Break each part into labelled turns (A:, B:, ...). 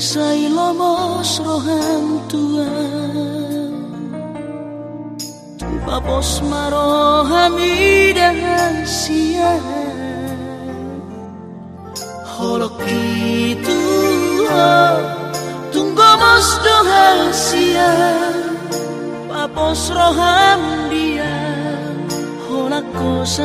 A: sai lomos rohan Tuhan, tuan pos marohami dahan sia. Holok itu ah, Tunggu pos dohan sia, Papos rohan dia Holak kosa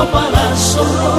A: ao palácio.